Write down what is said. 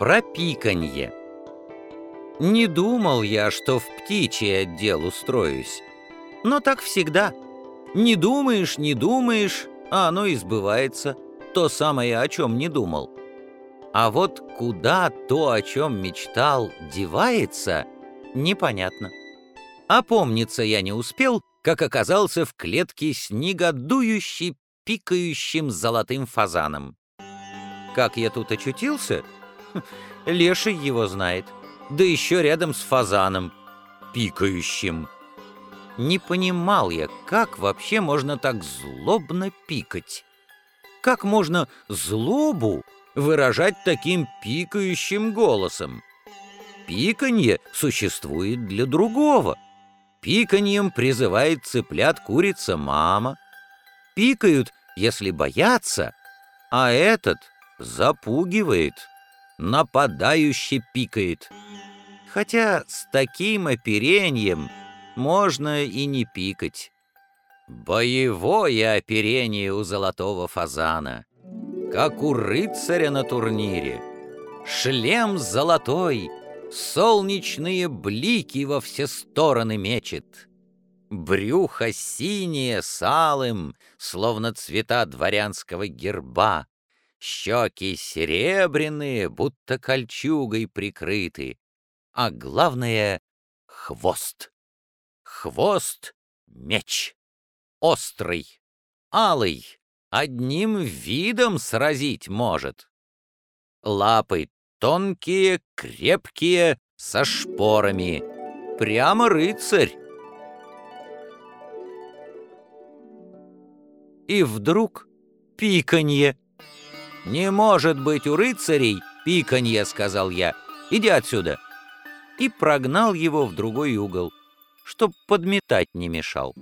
Про пиканье. Не думал я, что в птичий отдел устроюсь. Но так всегда. Не думаешь, не думаешь, а оно и сбывается. То самое, о чем не думал. А вот куда то, о чем мечтал, девается, непонятно. Опомниться я не успел, как оказался в клетке с негодующей, пикающим золотым фазаном. Как я тут очутился? Леший его знает. Да еще рядом с фазаном, пикающим. Не понимал я, как вообще можно так злобно пикать. Как можно злобу выражать таким пикающим голосом? Пиканье существует для другого. Пиканьем призывает цыплят курица мама. Пикают, если боятся, а этот запугивает, нападающе пикает. Хотя с таким оперением можно и не пикать. Боевое оперение у золотого фазана, как у рыцаря на турнире. Шлем золотой, солнечные блики во все стороны мечет. Брюхо синее с алым, словно цвета дворянского герба. Щеки серебряные, будто кольчугой прикрыты. А главное — хвост. Хвост — меч. Острый, алый, одним видом сразить может. Лапы тонкие, крепкие, со шпорами. Прямо рыцарь. и вдруг пиканье. «Не может быть у рыцарей пиканье», — сказал я. «Иди отсюда». И прогнал его в другой угол, чтоб подметать не мешал.